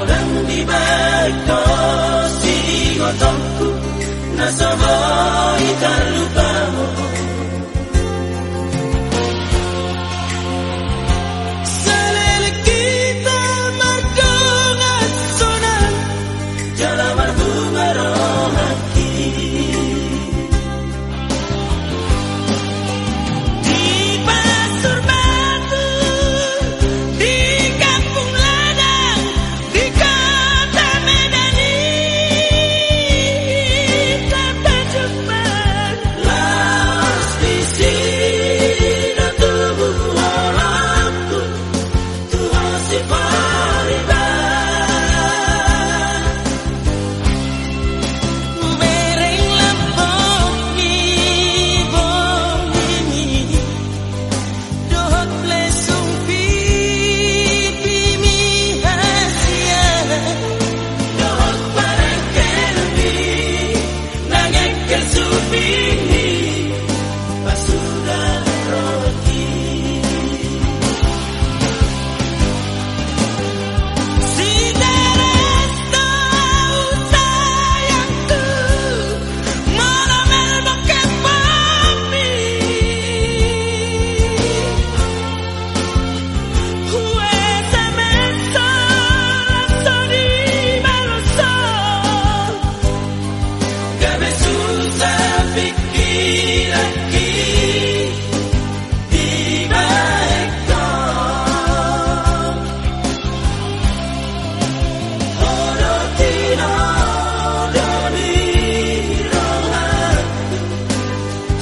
Orang di balik dosi gotongku na sa bahay ka lupa mo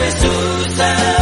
Jesús.